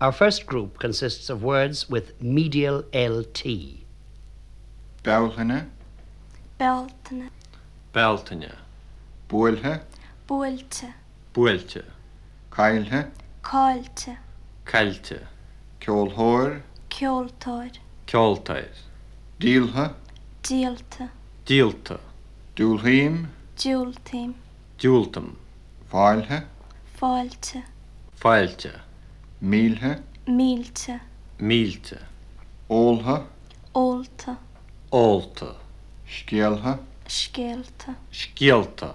Our first group consists of words with medial LT. Bealhanne, Beltene, Beltaine, Builthe, Builte, Builte, Cailthe, Kalte, Cailte, Ceolthóir, Kjoltor, Ceoltair, Díalthe, Dilte, Díalta, Dúlthaím, Jultim, Dúltam, Fáilthe, Falte, Fáilte, Mílthe? Mílte. Mílte. Óltha? Ólta. Ólta. Skeeltha? Skeelta. Skeelta.